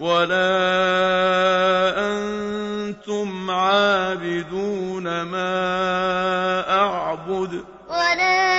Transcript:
وَلَا أَنتُمْ عَابِدُونَ مَا أَعْبُدُ وَلَا